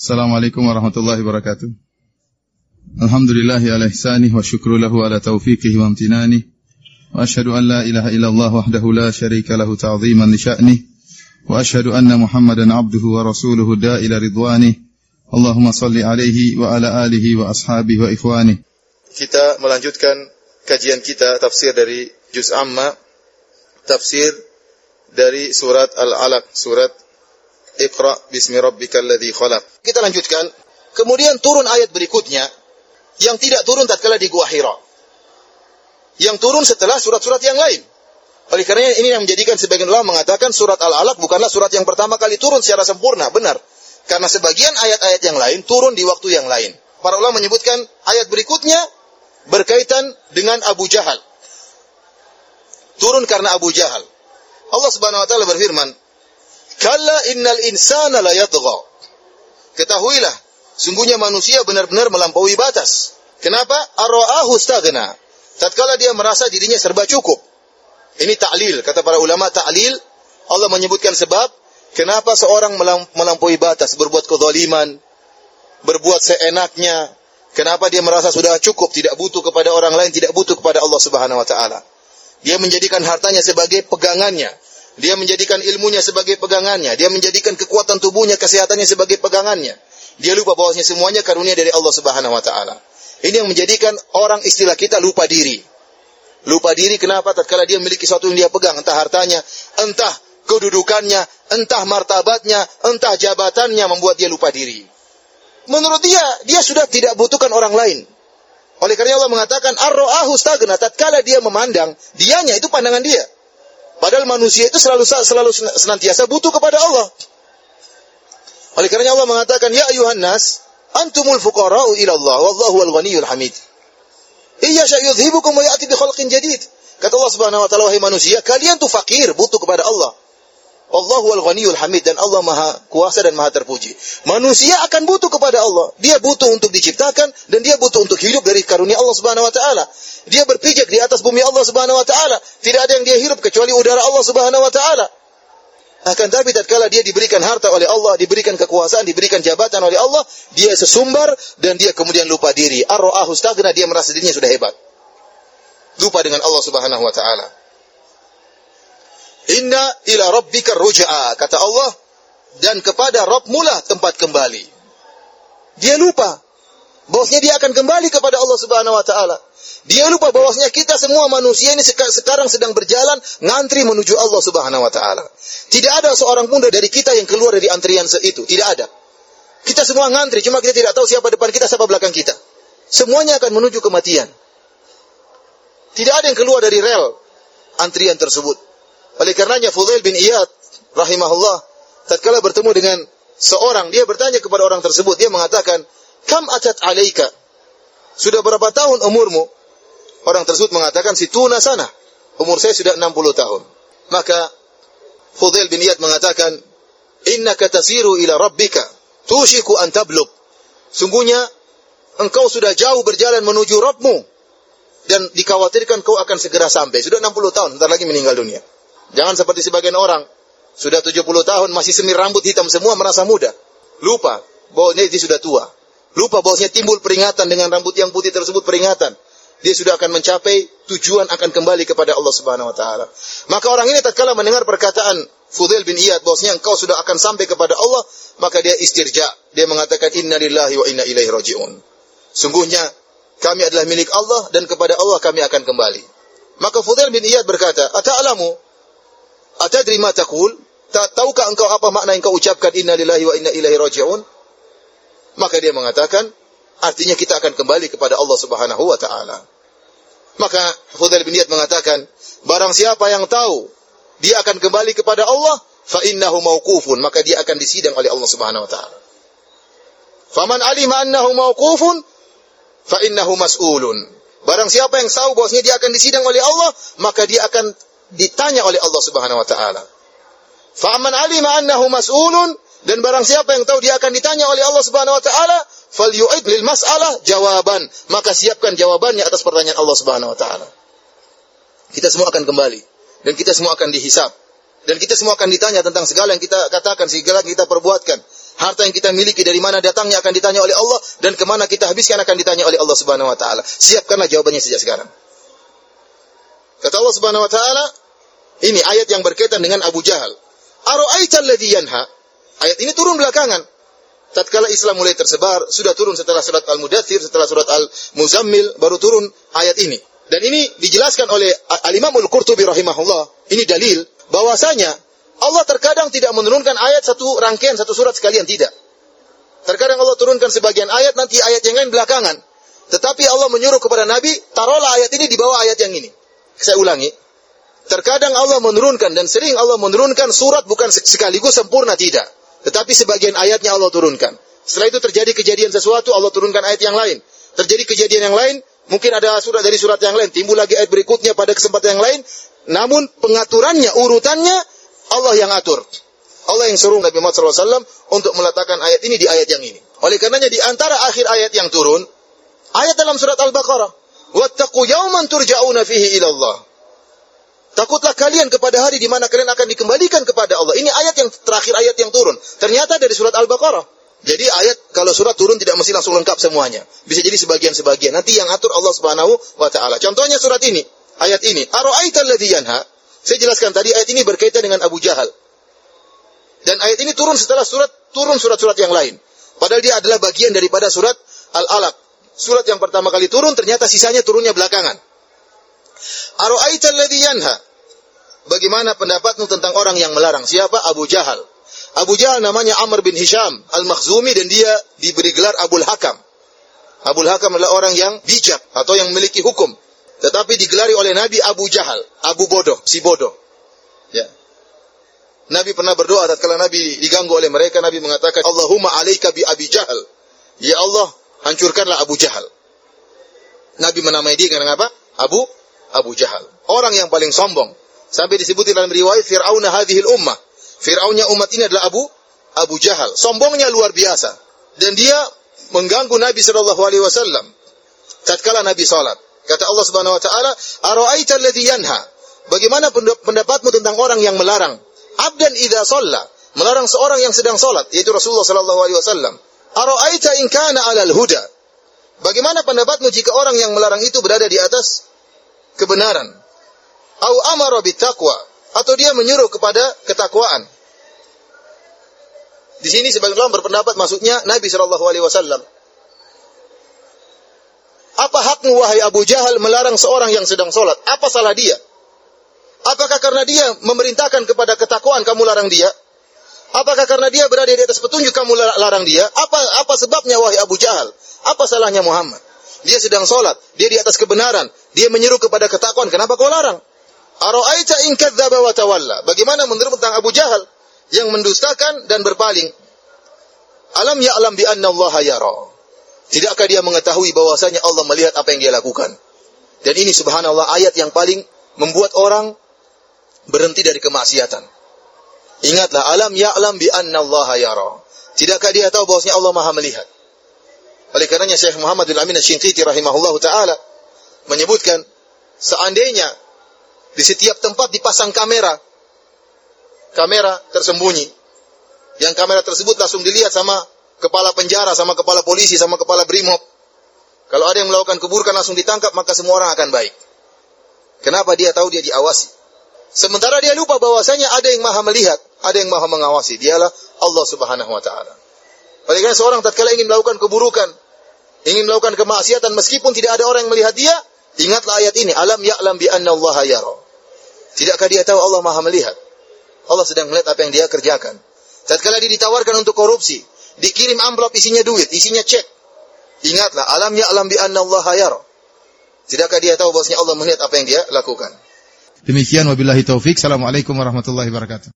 Assalamualaikum warahmatullahi wabarakatuh. Alhamdulillahi ala ihsanih wa syukru lahu ala taufiqihi wa amtinanih. Wa ashhadu an la ilaha illallah wahdahu la syarika lahu ta'ziman li. Wa ashhadu anna Muhammadan abduhu wa rasuluhu da'ila ridwanih. Allahumma salli alaihi wa ala alihi wa ashabihi wa ikhwanih. Kita melanjutkan kajian kita tafsir dari juz amma tafsir dari surat Al-Alaq, surat Iqra bismi rabbikal ladzi khalaq. Kita lanjutkan. Kemudian turun ayat berikutnya yang tidak turun tatkala di Gua Hira. Yang turun setelah surat-surat yang lain. Oleh karena ini yang menjadikan sebagian ulama mengatakan surat Al-Alaq bukanlah surat yang pertama kali turun secara sempurna, benar. Karena sebagian ayat-ayat yang lain turun di waktu yang lain. Para ulama menyebutkan ayat berikutnya berkaitan dengan Abu Jahal. Turun karena Abu Jahal. Allah Subhanahu wa taala berfirman, Kalla innal insana la yatgha. Ketahuilah, sungguhnya manusia benar-benar melampaui batas. Kenapa? Arra'ahu staghna. Tatkala dia merasa dirinya serba cukup. Ini ta'lil, kata para ulama ta'lil, Allah menyebutkan sebab kenapa seorang melampaui batas, berbuat kezaliman, berbuat seenaknya, kenapa dia merasa sudah cukup, tidak butuh kepada orang lain, tidak butuh kepada Allah Subhanahu wa taala. Dia menjadikan hartanya sebagai pegangannya, dia menjadikan ilmunya sebagai pegangannya. Dia menjadikan kekuatan tubuhnya, kesehatannya sebagai pegangannya. Dia lupa bahwasanya semuanya karunia dari Allah Subhanahu wa taala. Ini yang menjadikan orang istilah kita lupa diri. Lupa diri kenapa? Tatkala dia memiliki sesuatu yang dia pegang, entah hartanya, entah kedudukannya, entah martabatnya, entah jabatannya membuat dia lupa diri. Menurut dia, dia sudah tidak butuhkan orang lain. Oleh karena Allah mengatakan, ar-ra'ahu stagna, tatkala dia memandang, dianya itu pandangan dia. Padahal manusia itu selalu selalu senantiasa butuh kepada Allah. Oleh karena Allah mengatakan, Ya ayuhan nas, antumul fuqara'u ila Allah, wallahu wal ghaniyul hamid. Iya syayudhibukum wa ya'ti bi khalqin jadid. Kata Allah Subhanahu wa taala wahai manusia, kalian tuh fakir, butuh kepada Allah. Allah wal ghaniyul hamid dan Allah maha kuasa dan maha terpuji. Manusia akan butuh kepada Allah. Dia butuh untuk diciptakan dan dia butuh untuk hidup dari karunia Allah Subhanahu wa taala. Dia berpijak di atas bumi Allah Subhanahu wa taala. Tidak ada yang dia hirup kecuali udara Allah Subhanahu wa taala. Akan tapi tatkala dia diberikan harta oleh Allah, diberikan kekuasaan, diberikan jabatan oleh Allah, dia sesumbar dan dia kemudian lupa diri. Ar-ra'ahu dia merasa dirinya sudah hebat. Lupa dengan Allah Subhanahu wa taala. Inna ila rabbika rujaa. Kata Allah, dan kepada Rabb mula tempat kembali. Dia lupa bahwasanya dia akan kembali kepada Allah Subhanahu wa taala. Dia lupa bahwasanya kita semua manusia ini sekarang sedang berjalan ngantri menuju Allah Subhanahu wa taala. Tidak ada seorang pun dari kita yang keluar dari antrian itu, tidak ada. Kita semua ngantri, cuma kita tidak tahu siapa depan kita, siapa belakang kita. Semuanya akan menuju kematian. Tidak ada yang keluar dari rel antrian tersebut. Oleh karenanya Fudail bin Iyad rahimahullah tatkala bertemu dengan seorang dia bertanya kepada orang tersebut dia mengatakan kam atat alaika? Sudah berapa tahun umurmu? Orang tersebut mengatakan situna sana umur saya sudah 60 tahun. Maka Fudail bin Iyad mengatakan innaka tasiru ila rabbika tushiku an tablug. Sungguhnya engkau sudah jauh berjalan menuju Rabbmu dan dikhawatirkan kau akan segera sampai. Sudah 60 tahun sebentar lagi meninggal dunia Jangan seperti sebagian orang. Sudah 70 tahun masih semir rambut hitam semua merasa muda. Lupa bahwa dia sudah tua. Lupa bahwasanya timbul peringatan dengan rambut yang putih tersebut peringatan. Dia sudah akan mencapai tujuan akan kembali kepada Allah Subhanahu wa taala. Maka orang ini tatkala mendengar perkataan Fudail bin Iyad bahwasanya engkau sudah akan sampai kepada Allah, maka dia istirja. Dia mengatakan inna lillahi wa inna ilaihi rajiun. Sungguhnya kami adalah milik Allah dan kepada Allah kami akan kembali. Maka Fudail bin Iyad berkata, "Ata'lamu Atadri ma taqul? Tahukah engkau apa makna yang kau ucapkan inna lillahi wa inna ilaihi raji'un? Maka dia mengatakan, artinya kita akan kembali kepada Allah Subhanahu wa taala. Maka Fudail bin Iyad mengatakan, barang siapa yang tahu dia akan kembali kepada Allah, fa innahu mauqufun, maka dia akan disidang oleh Allah Subhanahu wa taala. Faman alima annahu mauqufun, fa innahu mas'ulun. Barang siapa yang tahu bahwasanya dia akan disidang oleh Allah, maka dia akan ditanya oleh Allah Subhanahu wa taala. Fa'man alima annahu mas'ulun dan barang siapa yang tahu dia akan ditanya oleh Allah Subhanahu wa taala, falyu'id lil mas'alah jawaban, maka siapkan jawabannya atas pertanyaan Allah Subhanahu wa taala. Kita semua akan kembali dan kita semua akan dihisap dan kita semua akan ditanya tentang segala yang kita katakan, segala yang kita perbuatkan. Harta yang kita miliki dari mana datangnya akan ditanya oleh Allah dan ke mana kita habiskan akan ditanya oleh Allah Subhanahu wa taala. Siapkanlah jawabannya sejak sekarang. Kata Allah Subhanahu wa taala, ini ayat yang berkaitan dengan Abu Jahal. Yanha? Ayat ini turun belakangan. Tatkala Islam mulai tersebar, sudah turun setelah surat Al-Mudathir, setelah surat Al-Muzammil, baru turun ayat ini. Dan ini dijelaskan oleh Al-Imam Al-Qurtubi rahimahullah. Ini dalil bahwasanya Allah terkadang tidak menurunkan ayat satu rangkaian satu surat sekalian tidak. Terkadang Allah turunkan sebagian ayat nanti ayat yang lain belakangan. Tetapi Allah menyuruh kepada Nabi, taruhlah ayat ini di bawah ayat yang ini. Saya ulangi. Terkadang Allah menurunkan dan sering Allah menurunkan surat bukan sekaligus sempurna tidak. Tetapi sebagian ayatnya Allah turunkan. Setelah itu terjadi kejadian sesuatu Allah turunkan ayat yang lain. Terjadi kejadian yang lain, mungkin ada surat dari surat yang lain, timbul lagi ayat berikutnya pada kesempatan yang lain. Namun pengaturannya, urutannya Allah yang atur. Allah yang suruh Nabi Muhammad SAW untuk meletakkan ayat ini di ayat yang ini. Oleh karenanya di antara akhir ayat yang turun, ayat dalam surat Al-Baqarah. Wattaqu yawman turja'una fihi ilallah. Takutlah kalian kepada hari di mana kalian akan dikembalikan kepada Allah. Ini ayat yang terakhir ayat yang turun. Ternyata dari surat Al-Baqarah. Jadi ayat kalau surat turun tidak mesti langsung lengkap semuanya. Bisa jadi sebagian-sebagian. Nanti yang atur Allah Subhanahu wa taala. Contohnya surat ini, ayat ini. Ara'aital ladzi yanha? Saya jelaskan tadi ayat ini berkaitan dengan Abu Jahal. Dan ayat ini turun setelah surat turun surat-surat yang lain. Padahal dia adalah bagian daripada surat Al-Alaq. Surat yang pertama kali turun ternyata sisanya turunnya belakangan. Yanha? Bagaimana pendapatmu tentang orang yang melarang? Siapa? Abu Jahal. Abu Jahal namanya Amr bin Hisham Al-Makhzumi dan dia diberi gelar Abul Hakam. Abul Hakam adalah orang yang bijak atau yang memiliki hukum. Tetapi digelari oleh Nabi Abu Jahal, Abu Bodoh, si bodoh. Ya. Nabi pernah berdoa tatkala Nabi diganggu oleh mereka, Nabi mengatakan, "Allahumma alaika bi Abi Jahal." Ya Allah, hancurkanlah Abu Jahal. Nabi menamai dia dengan apa? Abu Abu Jahal. Orang yang paling sombong. Sampai disebut dalam riwayat Fir'auna hadhil ummah. Fir'aunnya umat ini adalah Abu Abu Jahal. Sombongnya luar biasa. Dan dia mengganggu Nabi Shallallahu Alaihi Wasallam. Tatkala Nabi salat. Kata Allah Subhanahu Wa Taala, Aro'aita alladhi yanha. Bagaimana pendapatmu tentang orang yang melarang? Abdan idha sholla. Melarang seorang yang sedang salat, yaitu Rasulullah Sallallahu Alaihi Wasallam. Aro'aita in kana alal huda. Bagaimana pendapatmu jika orang yang melarang itu berada di atas kebenaran. Au amara bitaqwa atau dia menyuruh kepada ketakwaan. Di sini sebagian ulama berpendapat maksudnya Nabi Shallallahu alaihi wasallam. Apa hakmu wahai Abu Jahal melarang seorang yang sedang sholat? Apa salah dia? Apakah karena dia memerintahkan kepada ketakwaan kamu larang dia? Apakah karena dia berada di atas petunjuk kamu larang dia? Apa apa sebabnya wahai Abu Jahal? Apa salahnya Muhammad? Dia sedang sholat, dia di atas kebenaran, dia menyeru kepada ketakwaan. Kenapa kau larang? Aro'aita in kadzdzaba wa tawalla. Bagaimana menurut tentang Abu Jahal yang mendustakan dan berpaling? Alam ya'lam bi anna Allah yara. Tidakkah dia mengetahui bahwasanya Allah melihat apa yang dia lakukan? Dan ini subhanallah ayat yang paling membuat orang berhenti dari kemaksiatan. Ingatlah alam ya'lam bi anna Allah yara. Tidakkah dia tahu bahwasanya Allah Maha melihat? Oleh karenanya Syekh Muhammad bin Amin Asy-Shinqiti rahimahullahu taala menyebutkan seandainya di setiap tempat dipasang kamera kamera tersembunyi. Yang kamera tersebut langsung dilihat sama kepala penjara sama kepala polisi sama kepala brimob. Kalau ada yang melakukan keburukan langsung ditangkap maka semua orang akan baik. Kenapa dia tahu dia diawasi? Sementara dia lupa bahwasanya ada yang maha melihat ada yang maha mengawasi. Dialah Allah Subhanahu wa taala. Oleh karena seorang tatkala ingin melakukan keburukan, ingin melakukan kemaksiatan meskipun tidak ada orang yang melihat dia, ingatlah ayat ini, alam ya'lam bi anna Allah yara. Tidakkah dia tahu Allah Maha melihat? Allah sedang melihat apa yang dia kerjakan. Tatkala dia ditawarkan untuk korupsi, dikirim amplop isinya duit, isinya cek. Ingatlah, alam ya'lam bi anna Allah yara. Tidakkah dia tahu bahwasanya Allah melihat apa yang dia lakukan? Demikian wabillahi taufik. Assalamualaikum warahmatullahi wabarakatuh.